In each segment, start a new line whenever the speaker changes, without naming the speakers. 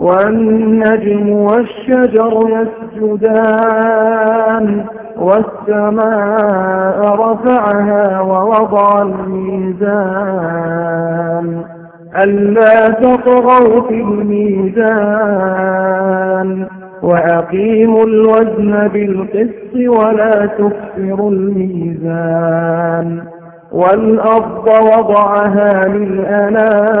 والنجم والشجر يسجدان والسماء رفعها ووضع الميزان ألا تطغوا في الميزان وأقيموا الوزن بالقسط ولا تكسروا الميزان والأرض وضعها للأنام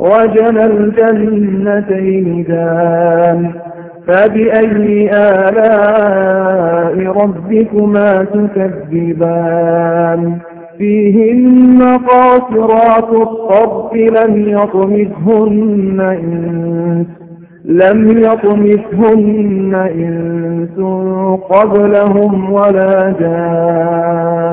وجنى الجنتين دان فبأي آلاء ربكما تكذبان؟ فيهن قاصرات الطرف لم يطمثهن إنس لم يطمثهن إنس قبلهم ولا جان.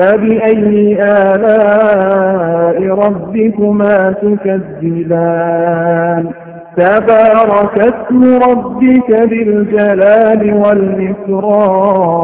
فبأي آلاء ربكما تكذبان تبارك اسم ربك بالجلال والإكرام